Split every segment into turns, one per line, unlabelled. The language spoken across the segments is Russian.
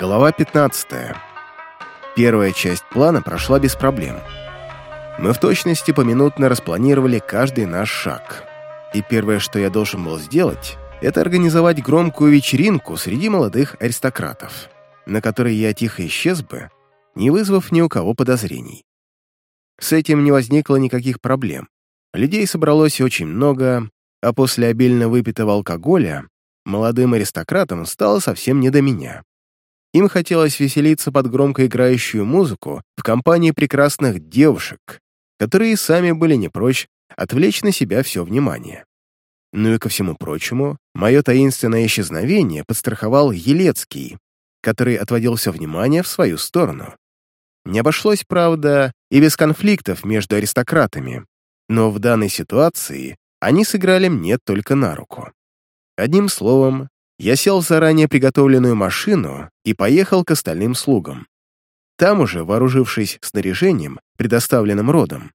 Глава 15. Первая часть плана прошла без проблем. Мы в точности поминутно распланировали каждый наш шаг. И первое, что я должен был сделать, это организовать громкую вечеринку среди молодых аристократов, на которой я тихо исчез бы, не вызвав ни у кого подозрений. С этим не возникло никаких проблем. Людей собралось очень много, а после обильно выпитого алкоголя молодым аристократам стало совсем не до меня. Им хотелось веселиться под громко играющую музыку в компании прекрасных девушек, которые сами были не прочь отвлечь на себя все внимание. Ну и ко всему прочему, мое таинственное исчезновение подстраховал Елецкий, который отводил все внимание в свою сторону. Не обошлось, правда, и без конфликтов между аристократами, но в данной ситуации они сыграли мне только на руку. Одним словом, я сел в заранее приготовленную машину и поехал к остальным слугам. Там уже, вооружившись снаряжением, предоставленным родом,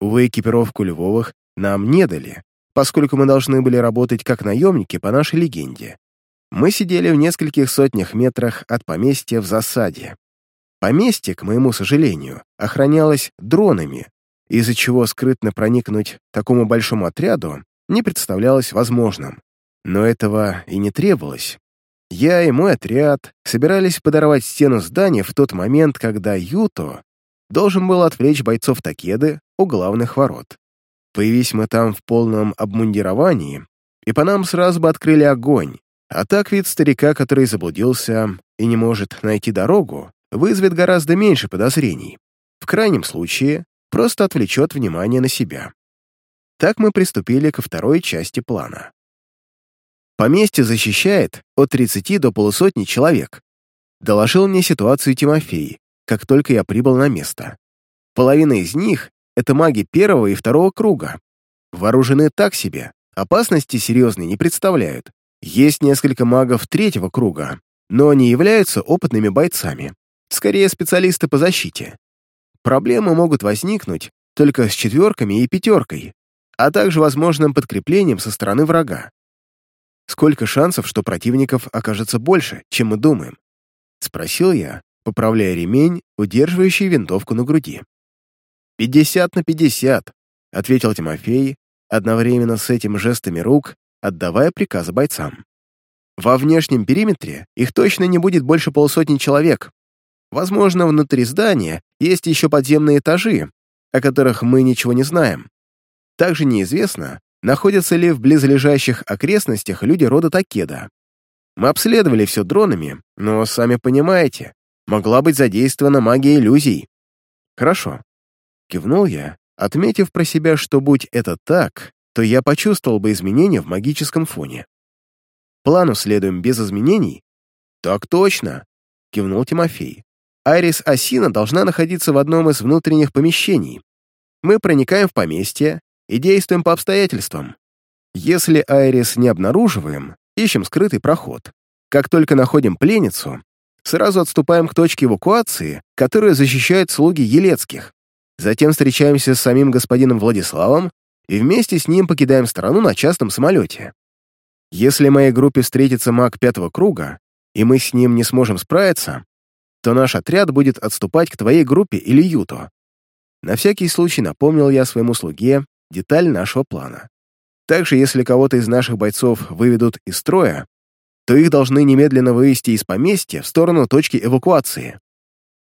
увы, экипировку Львовых нам не дали, поскольку мы должны были работать как наемники по нашей легенде. Мы сидели в нескольких сотнях метрах от поместья в засаде. Поместье, к моему сожалению, охранялось дронами, из-за чего скрытно проникнуть такому большому отряду не представлялось возможным. Но этого и не требовалось. Я и мой отряд собирались подорвать стену здания в тот момент, когда Юто должен был отвлечь бойцов Такеды у главных ворот. Появись мы там в полном обмундировании, и по нам сразу бы открыли огонь, а так вид старика, который заблудился и не может найти дорогу, вызовет гораздо меньше подозрений. В крайнем случае, просто отвлечет внимание на себя. Так мы приступили ко второй части плана. Поместье защищает от 30 до полусотни человек. Доложил мне ситуацию Тимофей, как только я прибыл на место. Половина из них — это маги первого и второго круга. Вооружены так себе, опасности серьезной не представляют. Есть несколько магов третьего круга, но они являются опытными бойцами, скорее специалисты по защите. Проблемы могут возникнуть только с четверками и пятеркой, а также возможным подкреплением со стороны врага. Сколько шансов, что противников окажется больше, чем мы думаем? Спросил я, поправляя ремень, удерживающий винтовку на груди. «Пятьдесят на пятьдесят», — ответил Тимофей, одновременно с этим жестами рук, отдавая приказы бойцам. «Во внешнем периметре их точно не будет больше полусотни человек. Возможно, внутри здания есть еще подземные этажи, о которых мы ничего не знаем. Также неизвестно, находятся ли в близлежащих окрестностях люди рода Такеда. Мы обследовали все дронами, но, сами понимаете, могла быть задействована магия иллюзий. Хорошо. Кивнул я, отметив про себя, что будь это так, то я почувствовал бы изменения в магическом фоне. Плану следуем без изменений? Так точно, кивнул Тимофей. Айрис Асина должна находиться в одном из внутренних помещений. Мы проникаем в поместье, и действуем по обстоятельствам. Если Айрис не обнаруживаем, ищем скрытый проход. Как только находим пленницу, сразу отступаем к точке эвакуации, которую защищают слуги Елецких. Затем встречаемся с самим господином Владиславом и вместе с ним покидаем страну на частном самолете. Если моей группе встретится маг пятого круга, и мы с ним не сможем справиться, то наш отряд будет отступать к твоей группе или Юту. На всякий случай напомнил я своему слуге деталь нашего плана. Также, если кого-то из наших бойцов выведут из строя, то их должны немедленно вывести из поместья в сторону точки эвакуации.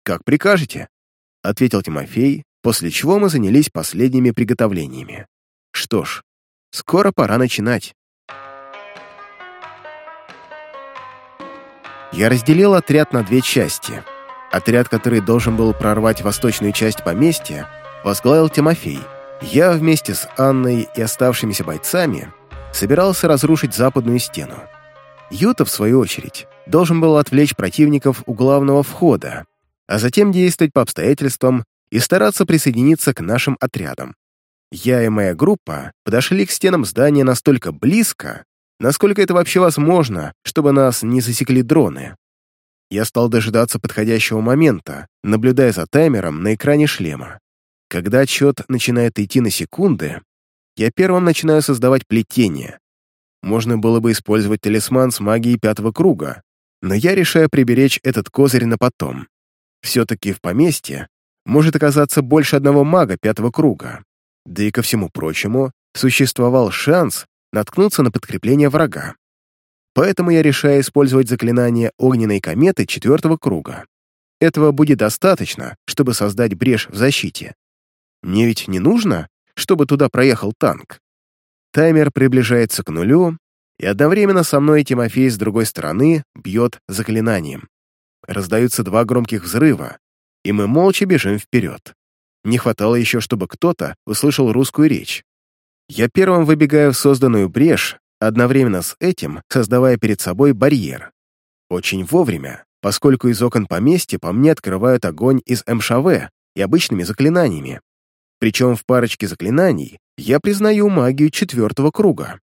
«Как прикажете», — ответил Тимофей, после чего мы занялись последними приготовлениями. Что ж, скоро пора начинать. Я разделил отряд на две части. Отряд, который должен был прорвать восточную часть поместья, возглавил Тимофей — я вместе с Анной и оставшимися бойцами собирался разрушить западную стену. Юта, в свою очередь, должен был отвлечь противников у главного входа, а затем действовать по обстоятельствам и стараться присоединиться к нашим отрядам. Я и моя группа подошли к стенам здания настолько близко, насколько это вообще возможно, чтобы нас не засекли дроны. Я стал дожидаться подходящего момента, наблюдая за таймером на экране шлема. Когда отчет начинает идти на секунды, я первым начинаю создавать плетение. Можно было бы использовать талисман с магией пятого круга, Но я решаю приберечь этот козырь на потом. Все-таки в поместье может оказаться больше одного мага пятого круга. Да и ко всему прочему, существовал шанс наткнуться на подкрепление врага. Поэтому я решаю использовать заклинание огненной кометы четвертого круга. Этого будет достаточно, чтобы создать брешь в защите. Мне ведь не нужно, чтобы туда проехал танк. Таймер приближается к нулю, и одновременно со мной Тимофей с другой стороны бьет заклинанием. Раздаются два громких взрыва, и мы молча бежим вперед. Не хватало еще, чтобы кто-то услышал русскую речь. Я первым выбегаю в созданную брешь, одновременно с этим создавая перед собой барьер. Очень вовремя, поскольку из окон поместья по мне открывают огонь из МШВ и обычными заклинаниями. Причем в парочке заклинаний я признаю магию четвертого круга.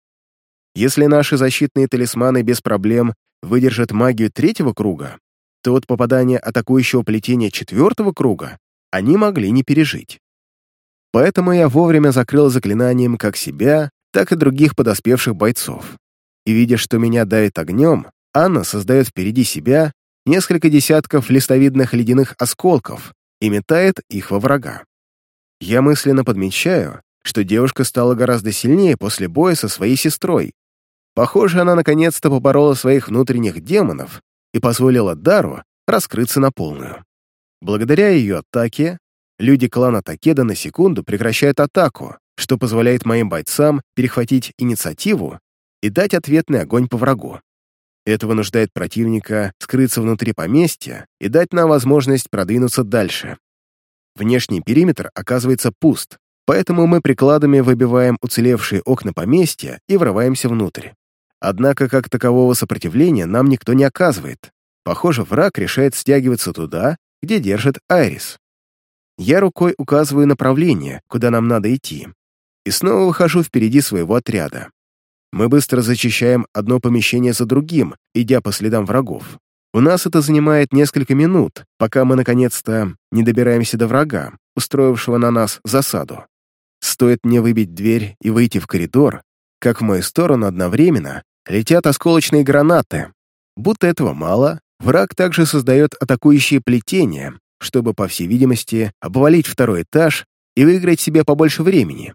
Если наши защитные талисманы без проблем выдержат магию третьего круга, то от попадания атакующего плетения четвертого круга они могли не пережить. Поэтому я вовремя закрыл заклинанием как себя, так и других подоспевших бойцов. И видя, что меня давит огнем, Анна создает впереди себя несколько десятков листовидных ледяных осколков и метает их во врага. Я мысленно подмечаю, что девушка стала гораздо сильнее после боя со своей сестрой. Похоже, она наконец-то поборола своих внутренних демонов и позволила Дару раскрыться на полную. Благодаря ее атаке, люди клана Такеда на секунду прекращают атаку, что позволяет моим бойцам перехватить инициативу и дать ответный огонь по врагу. Это вынуждает противника скрыться внутри поместья и дать нам возможность продвинуться дальше. Внешний периметр оказывается пуст, поэтому мы прикладами выбиваем уцелевшие окна поместья и врываемся внутрь. Однако как такового сопротивления нам никто не оказывает. Похоже, враг решает стягиваться туда, где держит Айрис. Я рукой указываю направление, куда нам надо идти, и снова выхожу впереди своего отряда. Мы быстро зачищаем одно помещение за другим, идя по следам врагов. У нас это занимает несколько минут, пока мы наконец-то не добираемся до врага, устроившего на нас засаду. Стоит мне выбить дверь и выйти в коридор, как в мою сторону одновременно летят осколочные гранаты. Будто этого мало, враг также создает атакующие плетения, чтобы, по всей видимости, обвалить второй этаж и выиграть себе побольше времени.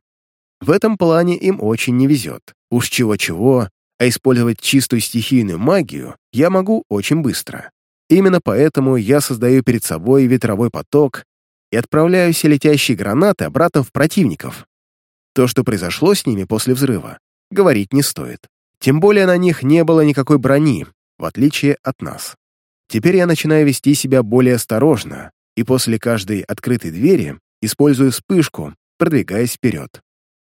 В этом плане им очень не везет. Уж чего-чего, а использовать чистую стихийную магию я могу очень быстро. Именно поэтому я создаю перед собой ветровой поток и отправляю все летящие гранаты обратно в противников. То, что произошло с ними после взрыва, говорить не стоит. Тем более на них не было никакой брони, в отличие от нас. Теперь я начинаю вести себя более осторожно, и после каждой открытой двери использую вспышку, продвигаясь вперед.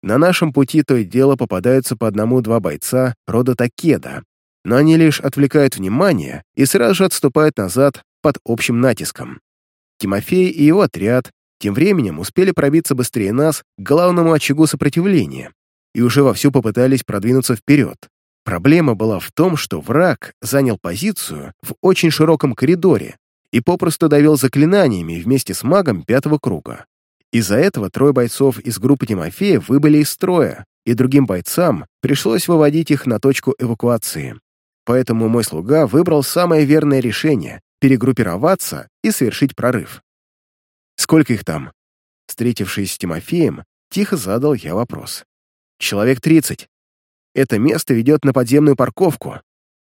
На нашем пути то и дело попадаются по одному-два бойца рода Такеда, но они лишь отвлекают внимание и сразу же отступают назад под общим натиском. Тимофей и его отряд тем временем успели пробиться быстрее нас к главному очагу сопротивления и уже вовсю попытались продвинуться вперед. Проблема была в том, что враг занял позицию в очень широком коридоре и попросту давил заклинаниями вместе с магом пятого круга. Из-за этого трое бойцов из группы Тимофея выбыли из строя, и другим бойцам пришлось выводить их на точку эвакуации. Поэтому мой слуга выбрал самое верное решение — перегруппироваться и совершить прорыв. «Сколько их там?» Встретившись с Тимофеем, тихо задал я вопрос. «Человек тридцать. Это место ведет на подземную парковку.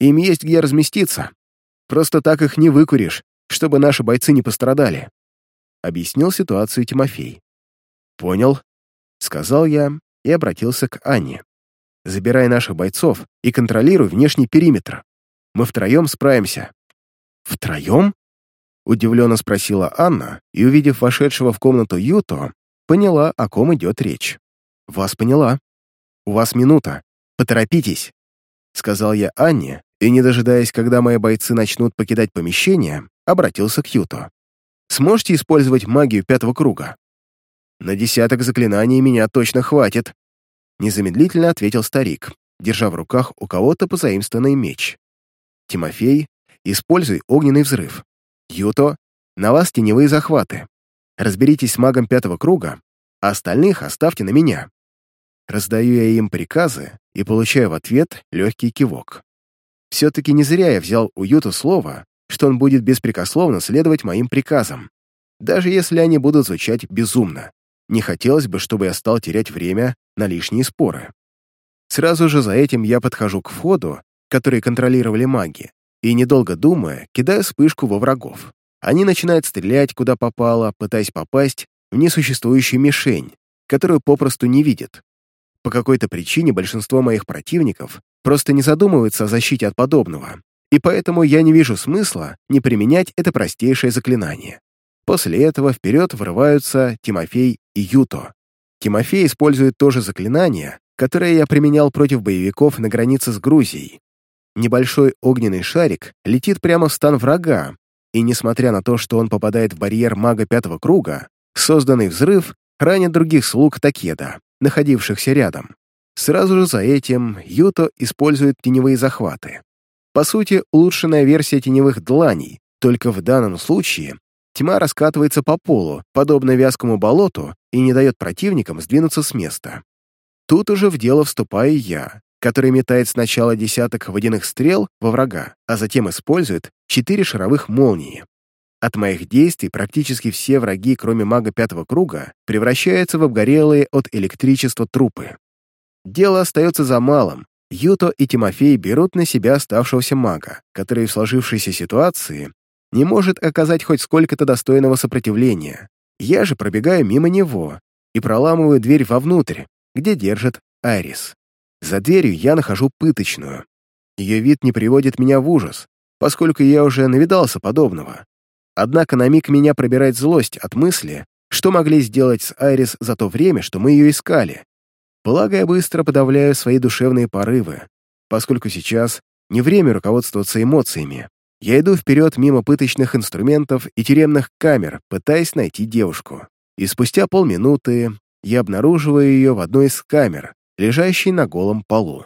Им есть где разместиться. Просто так их не выкуришь, чтобы наши бойцы не пострадали объяснил ситуацию Тимофей. «Понял», — сказал я и обратился к Анне. «Забирай наших бойцов и контролируй внешний периметр. Мы втроем справимся». «Втроем?» — удивленно спросила Анна и, увидев вошедшего в комнату Юто, поняла, о ком идет речь. «Вас поняла. У вас минута. Поторопитесь», — сказал я Анне, и, не дожидаясь, когда мои бойцы начнут покидать помещение, обратился к Юто. Сможете использовать магию пятого круга?» «На десяток заклинаний меня точно хватит», — незамедлительно ответил старик, держа в руках у кого-то позаимствованный меч. «Тимофей, используй огненный взрыв. Юто, на вас теневые захваты. Разберитесь с магом пятого круга, а остальных оставьте на меня». Раздаю я им приказы и получаю в ответ легкий кивок. Все-таки не зря я взял у Юта слово, что он будет беспрекословно следовать моим приказам, даже если они будут звучать безумно. Не хотелось бы, чтобы я стал терять время на лишние споры. Сразу же за этим я подхожу к входу, который контролировали маги, и, недолго думая, кидаю вспышку во врагов. Они начинают стрелять, куда попало, пытаясь попасть в несуществующую мишень, которую попросту не видят. По какой-то причине большинство моих противников просто не задумываются о защите от подобного, и поэтому я не вижу смысла не применять это простейшее заклинание. После этого вперед вырываются Тимофей и Юто. Тимофей использует то же заклинание, которое я применял против боевиков на границе с Грузией. Небольшой огненный шарик летит прямо в стан врага, и несмотря на то, что он попадает в барьер мага пятого круга, созданный взрыв ранит других слуг Такеда, находившихся рядом. Сразу же за этим Юто использует теневые захваты. По сути, улучшенная версия теневых дланей, только в данном случае тьма раскатывается по полу, подобно вязкому болоту, и не дает противникам сдвинуться с места. Тут уже в дело вступаю я, который метает сначала десяток водяных стрел во врага, а затем использует четыре шаровых молнии. От моих действий практически все враги, кроме мага пятого круга, превращаются в обгорелые от электричества трупы. Дело остается за малым. Юто и Тимофей берут на себя оставшегося мага, который в сложившейся ситуации не может оказать хоть сколько-то достойного сопротивления. Я же пробегаю мимо него и проламываю дверь вовнутрь, где держит Айрис. За дверью я нахожу пыточную. Ее вид не приводит меня в ужас, поскольку я уже навидался подобного. Однако на миг меня пробирает злость от мысли, что могли сделать с Айрис за то время, что мы ее искали. Благо, я быстро подавляю свои душевные порывы, поскольку сейчас не время руководствоваться эмоциями. Я иду вперед мимо пыточных инструментов и тюремных камер, пытаясь найти девушку. И спустя полминуты я обнаруживаю ее в одной из камер, лежащей на голом полу.